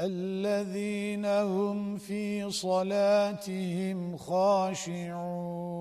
الذين هم في صلاتهم خاشعون.